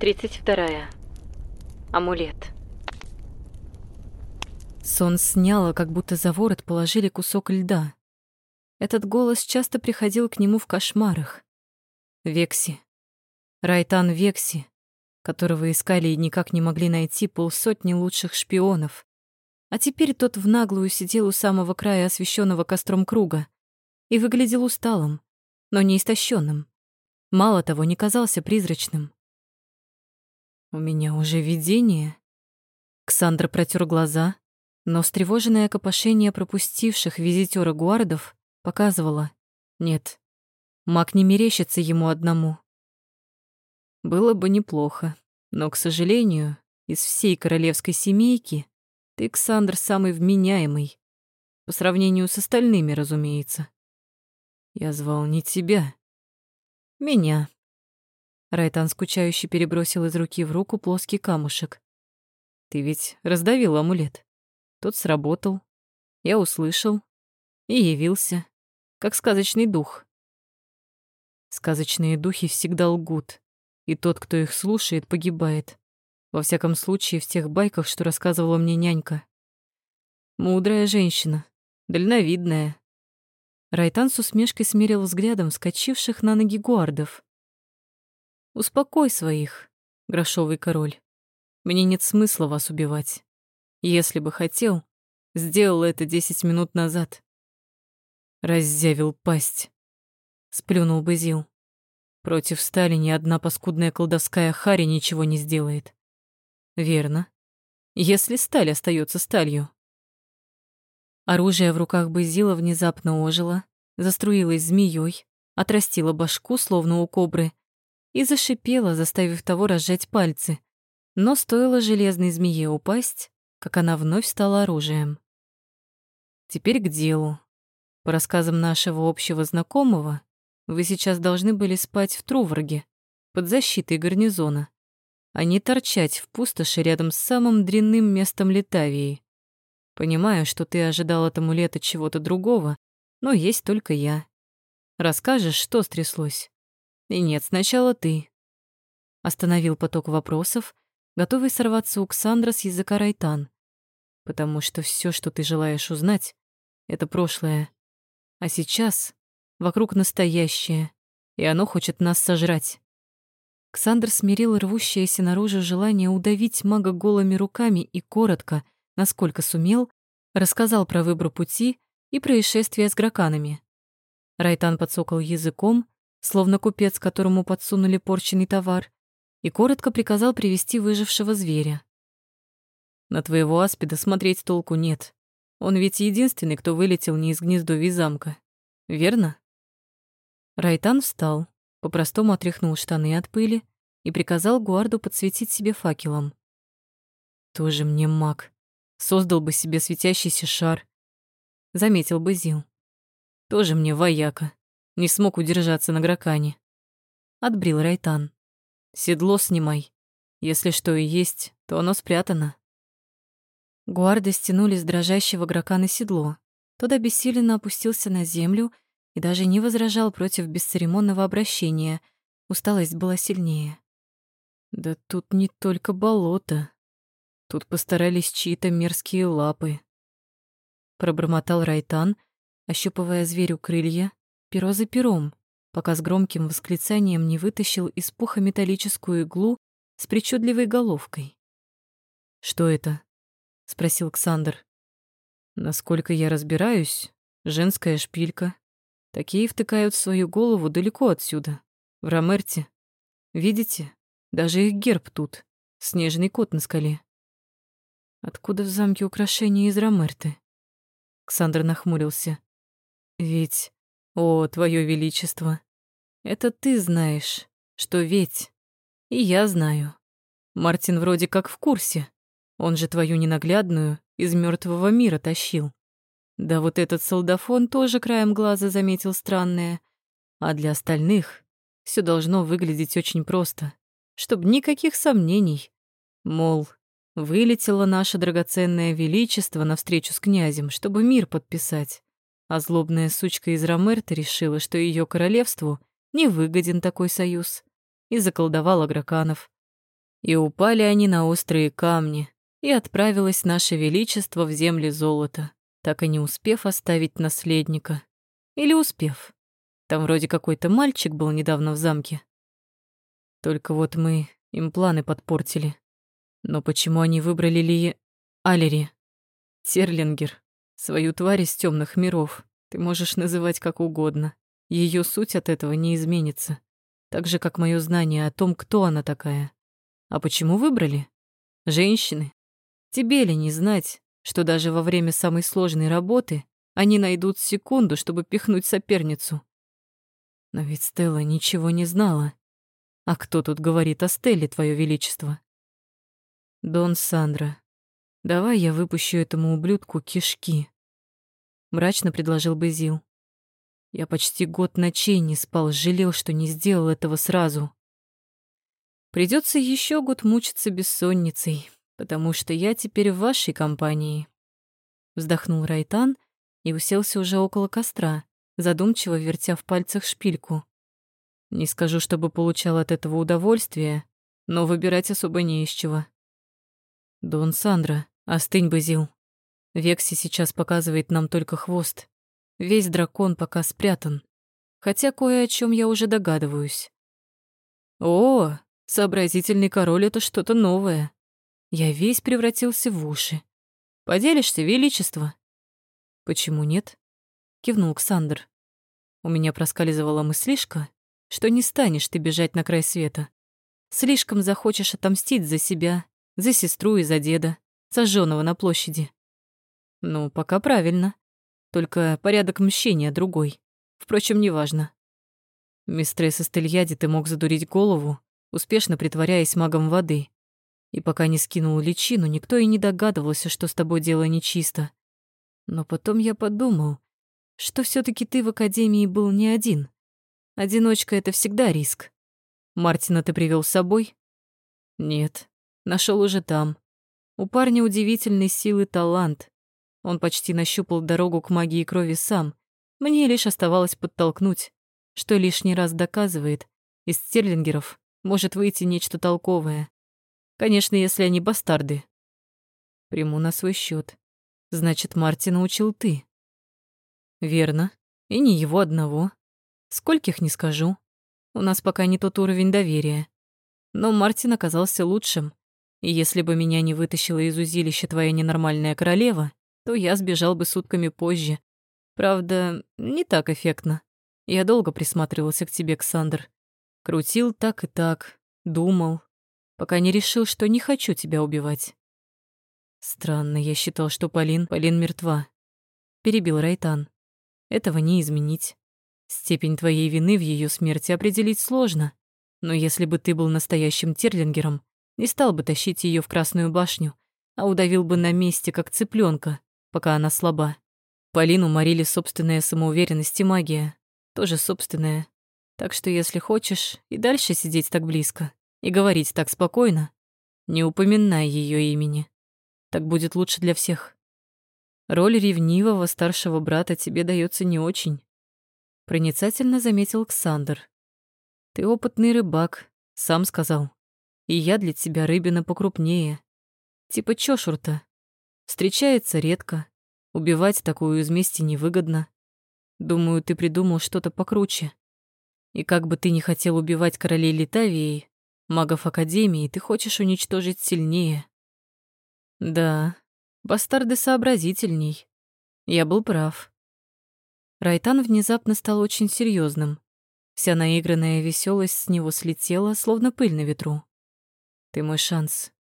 32. Амулет. Сон сняло, как будто за ворот положили кусок льда. Этот голос часто приходил к нему в кошмарах. Векси. Райтан Векси, которого искали и никак не могли найти полсотни лучших шпионов. А теперь тот в наглую сидел у самого края освещенного костром круга и выглядел усталым, но не истощенным. Мало того, не казался призрачным. «У меня уже видение». Ксандра протер глаза, но встревоженное копошение пропустивших визитера гуардов показывало «нет». Маг не мерещится ему одному. Было бы неплохо, но, к сожалению, из всей королевской семейки ты, Ксандр, самый вменяемый. По сравнению с остальными, разумеется. Я звал не тебя. Меня. Райтан скучающе перебросил из руки в руку плоский камушек. Ты ведь раздавил амулет. Тот сработал. Я услышал и явился, как сказочный дух. Сказочные духи всегда лгут, и тот, кто их слушает, погибает. Во всяком случае, в тех байках, что рассказывала мне нянька. Мудрая женщина, дальновидная. Райтан с усмешкой смерил взглядом вскочивших на ноги гуардов. «Успокой своих, грошовый король. Мне нет смысла вас убивать. Если бы хотел, сделал это десять минут назад. Раззявил пасть. Сплюнул бы Зил. Против стали ни одна паскудная колдовская хари ничего не сделает. Верно. Если сталь остается сталью. Оружие в руках Базила внезапно ожило, заструилось змеей, отрастило башку, словно у кобры, и зашипело, заставив того разжать пальцы. Но стоило железной змее упасть, как она вновь стала оружием. Теперь к делу. По рассказам нашего общего знакомого, вы сейчас должны были спать в Труварге, под защитой гарнизона, а не торчать в пустоши рядом с самым дрянным местом Литавии. Понимаю, что ты ожидал от амулета чего-то другого, но есть только я. Расскажешь, что стряслось? И нет, сначала ты. Остановил поток вопросов, готовый сорваться у Ксандра с языка Райтан потому что все, что ты желаешь узнать, это прошлое. А сейчас вокруг настоящее, и оно хочет нас сожрать. Ксандр смирил рвущееся наружу желание удавить мага голыми руками и коротко, насколько сумел, рассказал про выбор пути и происшествия с граканами. Райтан подсокал языком, словно купец, которому подсунули порченный товар, и коротко приказал привести выжившего зверя. На твоего аспида смотреть толку нет. Он ведь единственный, кто вылетел не из гнездовья замка. Верно? Райтан встал, по-простому отряхнул штаны от пыли и приказал Гуарду подсветить себе факелом. Тоже мне маг. Создал бы себе светящийся шар. Заметил бы Зил. Тоже мне вояка. Не смог удержаться на гракане. Отбрил Райтан. Седло снимай. Если что и есть, то оно спрятано. Гуарды стянули с дрожащего грака на седло. Тот обессиленно опустился на землю и даже не возражал против бесцеремонного обращения. Усталость была сильнее. «Да тут не только болото. Тут постарались чьи-то мерзкие лапы», — пробормотал Райтан, ощупывая зверю крылья, перо за пером, пока с громким восклицанием не вытащил из пуха металлическую иглу с причудливой головкой. «Что это?» — спросил Ксандр. «Насколько я разбираюсь, женская шпилька. Такие втыкают в свою голову далеко отсюда, в Ромерте. Видите, даже их герб тут, снежный кот на скале». «Откуда в замке украшения из Ромерты?» Ксандр нахмурился. «Ведь, о, твое величество, это ты знаешь, что ведь, и я знаю. Мартин вроде как в курсе». Он же твою ненаглядную из мертвого мира тащил. Да вот этот солдафон тоже краем глаза заметил странное. А для остальных все должно выглядеть очень просто, чтобы никаких сомнений. Мол, вылетело наше драгоценное величество навстречу с князем, чтобы мир подписать. А злобная сучка из Ромерта решила, что ее королевству не выгоден такой союз, и заколдовала граканов. И упали они на острые камни, и отправилось наше величество в земли золота, так и не успев оставить наследника. Или успев. Там вроде какой-то мальчик был недавно в замке. Только вот мы им планы подпортили. Но почему они выбрали Ли... Алери? Терлингер. Свою тварь из темных миров. Ты можешь называть как угодно. Ее суть от этого не изменится. Так же, как мое знание о том, кто она такая. А почему выбрали? Женщины. Тебе ли не знать, что даже во время самой сложной работы они найдут секунду, чтобы пихнуть соперницу? Но ведь Стелла ничего не знала. А кто тут говорит о Стелле, Твое Величество? Дон Сандра, давай я выпущу этому ублюдку кишки. Мрачно предложил Безил. Я почти год ночей не спал, жалел, что не сделал этого сразу. Придется еще год мучиться бессонницей, потому что я теперь в вашей компании. Вздохнул Райтан и уселся уже около костра, задумчиво вертя в пальцах шпильку. Не скажу, чтобы получал от этого удовольствие, но выбирать особо не из чего. Дон Сандра, остынь, Базил. Векси сейчас показывает нам только хвост. Весь дракон пока спрятан. Хотя кое о чем я уже догадываюсь. О, сообразительный король — это что-то новое. Я весь превратился в уши. Поделишься, величество? Почему нет? Кивнул Ксандр. У меня проскальзывала мыслишка, что не станешь ты бежать на край света. Слишком захочешь отомстить за себя, за сестру и за деда, сожженного на площади. Ну, пока правильно. Только порядок мщения другой. Впрочем, неважно. Мистресс Эстельяди ты мог задурить голову, успешно притворяясь магом воды. И пока не скинул личину, никто и не догадывался, что с тобой дело нечисто. Но потом я подумал, что все таки ты в Академии был не один. Одиночка — это всегда риск. Мартина ты привел с собой? Нет, нашел уже там. У парня удивительной силы талант. Он почти нащупал дорогу к магии крови сам. Мне лишь оставалось подтолкнуть, что лишний раз доказывает, из стерлингеров может выйти нечто толковое. Конечно, если они бастарды. Приму на свой счет. Значит, Мартина учил ты. Верно. И не его одного. Скольких не скажу. У нас пока не тот уровень доверия. Но Мартин оказался лучшим. Если бы меня не вытащила из узилища твоя ненормальная королева, то я сбежал бы сутками позже. Правда, не так эффектно. Я долго присматривался к тебе, Ксандр. Крутил так и так, думал, пока не решил, что не хочу тебя убивать. Странно, я считал, что Полин... Полин мертва. Перебил Райтан. Этого не изменить. Степень твоей вины в ее смерти определить сложно. Но если бы ты был настоящим Терлингером, не стал бы тащить ее в Красную башню, а удавил бы на месте, как цыпленка, пока она слаба. Полину морили собственная самоуверенность и магия. Тоже собственная. Так что если хочешь и дальше сидеть так близко и говорить так спокойно, не упоминай ее имени. Так будет лучше для всех. Роль ревнивого старшего брата тебе дается не очень. Проницательно заметил Ксандр. Ты опытный рыбак, сам сказал. И я для тебя рыбина покрупнее. Типа чешур-то. Встречается редко. Убивать такую из мести невыгодно. Думаю, ты придумал что-то покруче. И как бы ты ни хотел убивать королей Литавии, магов Академии, ты хочешь уничтожить сильнее. Да, бастарды сообразительней. Я был прав. Райтан внезапно стал очень серьезным. Вся наигранная веселость с него слетела, словно пыль на ветру. Ты мой шанс.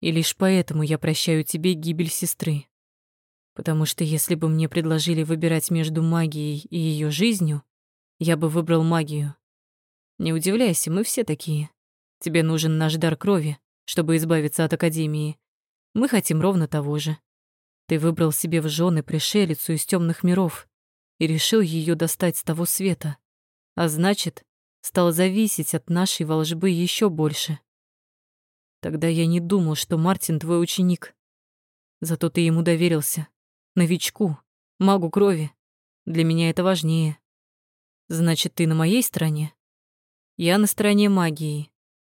И лишь поэтому я прощаю тебе гибель сестры. Потому что если бы мне предложили выбирать между магией и ее жизнью, я бы выбрал магию. Не удивляйся, мы все такие. Тебе нужен наш дар крови, чтобы избавиться от Академии. Мы хотим ровно того же. Ты выбрал себе в жены пришелицу из темных миров и решил ее достать с того света. А значит, стал зависеть от нашей волжбы еще больше. Тогда я не думал, что Мартин твой ученик. Зато ты ему доверился. Новичку, магу крови. Для меня это важнее. Значит, ты на моей стороне? Я на стороне магии.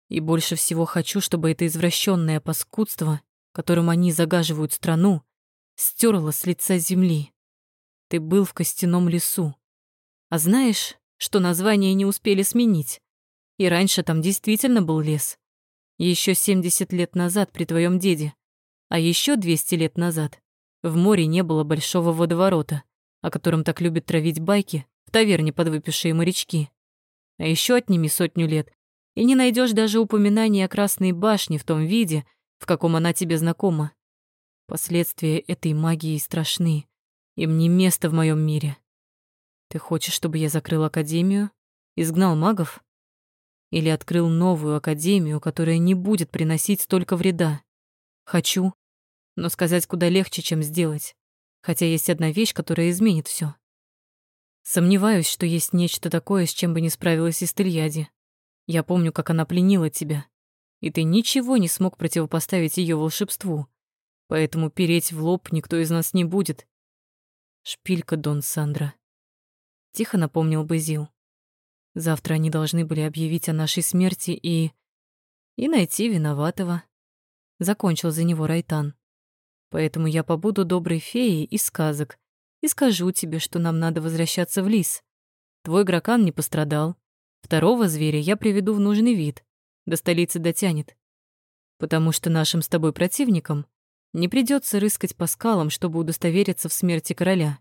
И больше всего хочу, чтобы это извращенное паскудство, которым они загаживают страну, стерло с лица земли. Ты был в костяном лесу. А знаешь, что название не успели сменить? И раньше там действительно был лес. Еще 70 лет назад при твоем деде. А еще 200 лет назад в море не было большого водоворота, о котором так любят травить байки в таверне подвыпившие морячки. А еще отними сотню лет, и не найдешь даже упоминания о Красной башне в том виде, в каком она тебе знакома. Последствия этой магии страшны. Им не место в моем мире. Ты хочешь, чтобы я закрыл академию, изгнал магов? Или открыл новую академию, которая не будет приносить столько вреда? Хочу, но сказать куда легче, чем сделать. Хотя есть одна вещь, которая изменит все. Сомневаюсь, что есть нечто такое, с чем бы не справилась Истельяди. Я помню, как она пленила тебя, и ты ничего не смог противопоставить ее волшебству. Поэтому переть в лоб никто из нас не будет. Шпилька Дон Сандра. Тихо напомнил Базил. Завтра они должны были объявить о нашей смерти и... и найти виноватого. Закончил за него Райтан. Поэтому я побуду доброй феей из сказок и скажу тебе, что нам надо возвращаться в лис. Твой гракан не пострадал, Второго зверя я приведу в нужный вид, до столицы дотянет. Потому что нашим с тобой противникам не придется рыскать по скалам, чтобы удостовериться в смерти короля.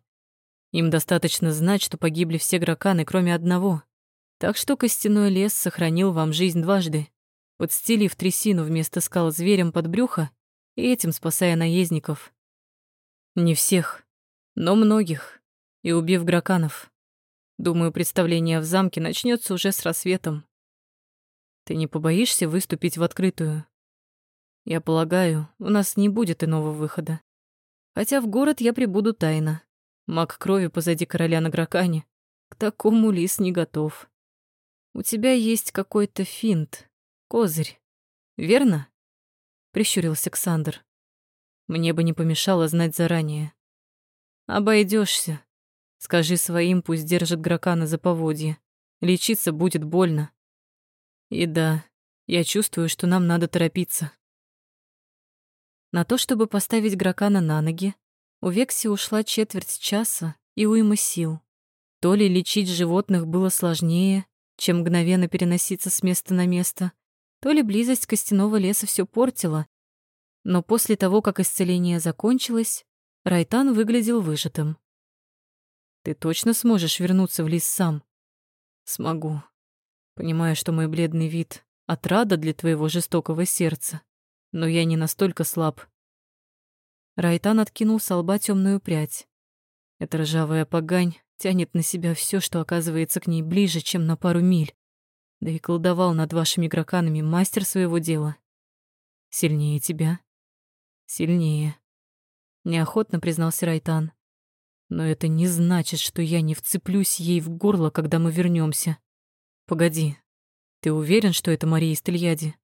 Им достаточно знать, что погибли все граканы, кроме одного. Так что костяной лес сохранил вам жизнь дважды, подстелив трясину вместо скал зверям под брюхо и этим спасая наездников. Не всех, но многих, и убив граканов. Думаю, представление в замке начнется уже с рассветом. Ты не побоишься выступить в открытую? Я полагаю, у нас не будет иного выхода. Хотя в город я прибуду тайно. Маг крови позади короля на Гракане. К такому лис не готов. У тебя есть какой-то финт, козырь, верно? Прищурился Александр. Мне бы не помешало знать заранее. Обойдешься. Скажи своим, пусть держат Гракана за поводье. Лечиться будет больно. И да, я чувствую, что нам надо торопиться. На то, чтобы поставить Гракана на ноги, у Векси ушла четверть часа и уйма сил. То ли лечить животных было сложнее, чем мгновенно переноситься с места на место, то ли близость костяного леса все портила. Но после того, как исцеление закончилось, Райтан выглядел выжатым. Ты точно сможешь вернуться в лес сам? Смогу. Понимаю, что мой бледный вид — отрада для твоего жестокого сердца, но я не настолько слаб. Райтан откинул с лба темную прядь. Эта ржавая погань тянет на себя все, что оказывается к ней ближе, чем на пару миль. Да и колдовал над вашими игроканами мастер своего дела. Сильнее тебя. Сильнее. Неохотно признался Райтан. Но это не значит, что я не вцеплюсь ей в горло, когда мы вернемся. Погоди, ты уверен, что это Мария Стельяди?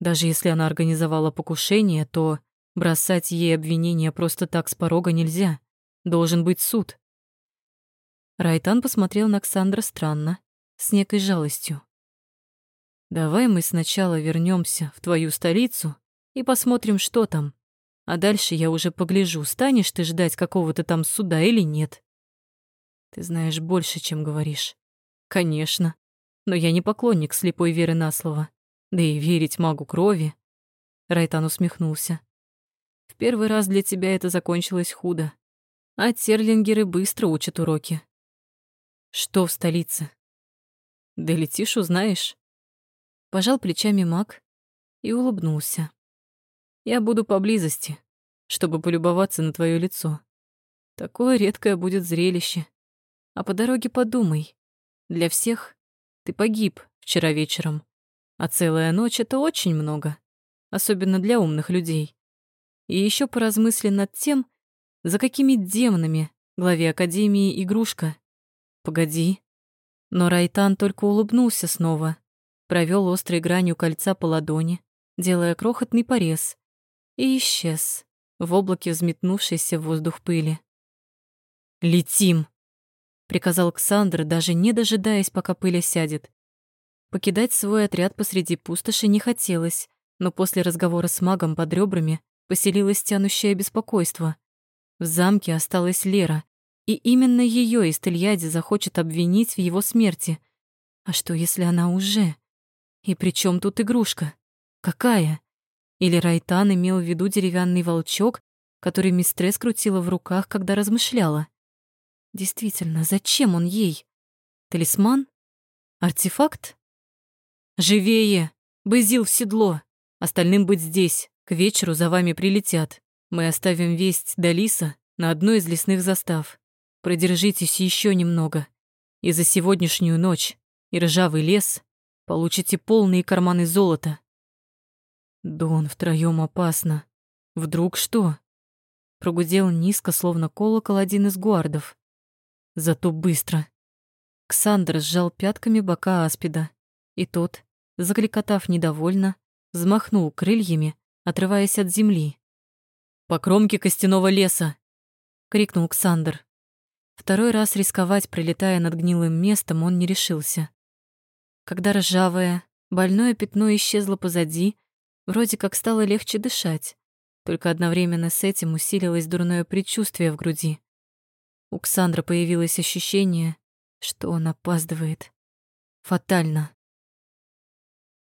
Даже если она организовала покушение, то бросать ей обвинения просто так с порога нельзя. Должен быть суд. Райтан посмотрел на Александра странно, с некой жалостью. «Давай мы сначала вернемся в твою столицу и посмотрим, что там. А дальше я уже погляжу, станешь ты ждать какого-то там суда или нет. Ты знаешь больше, чем говоришь. Конечно. Но я не поклонник слепой веры на слово. Да и верить магу крови. Райтан усмехнулся. В первый раз для тебя это закончилось худо. А терлингеры быстро учат уроки. Что в столице? Да летишь, узнаешь. Пожал плечами маг и улыбнулся. Я буду поблизости, чтобы полюбоваться на твое лицо. Такое редкое будет зрелище. А по дороге подумай. Для всех ты погиб вчера вечером, а целая ночь — это очень много, особенно для умных людей. И еще поразмысли над тем, за какими демонами главе Академии игрушка. Погоди. Но Райтан только улыбнулся снова, провел острой гранью кольца по ладони, делая крохотный порез, и исчез в облаке взметнувшейся в воздух пыли. «Летим!» — приказал Александр, даже не дожидаясь, пока пыль сядет. Покидать свой отряд посреди пустоши не хотелось, но после разговора с магом под ребрами поселилось тянущее беспокойство. В замке осталась Лера, и именно ее Истельяди захочет обвинить в его смерти. А что, если она уже? И при чем тут игрушка? Какая? Или Райтан имел в виду деревянный волчок, который мистресс крутила в руках, когда размышляла? Действительно, зачем он ей? Талисман? Артефакт? «Живее! Бызил в седло! Остальным быть здесь. К вечеру за вами прилетят. Мы оставим весть до Лиса на одной из лесных застав. Продержитесь еще немного. И за сегодняшнюю ночь и ржавый лес получите полные карманы золота. Дон, втроем опасно. Вдруг что? Прогудел низко, словно колокол один из гуардов. Зато быстро. Ксандр сжал пятками бока аспида, и тот, закликотав недовольно, взмахнул крыльями, отрываясь от земли. «По кромке костяного леса!» — крикнул Ксандр. Второй раз рисковать, прилетая над гнилым местом, он не решился. Когда ржавое, больное пятно исчезло позади, вроде как стало легче дышать, только одновременно с этим усилилось дурное предчувствие в груди. У Ксандра появилось ощущение, что он опаздывает. Фатально.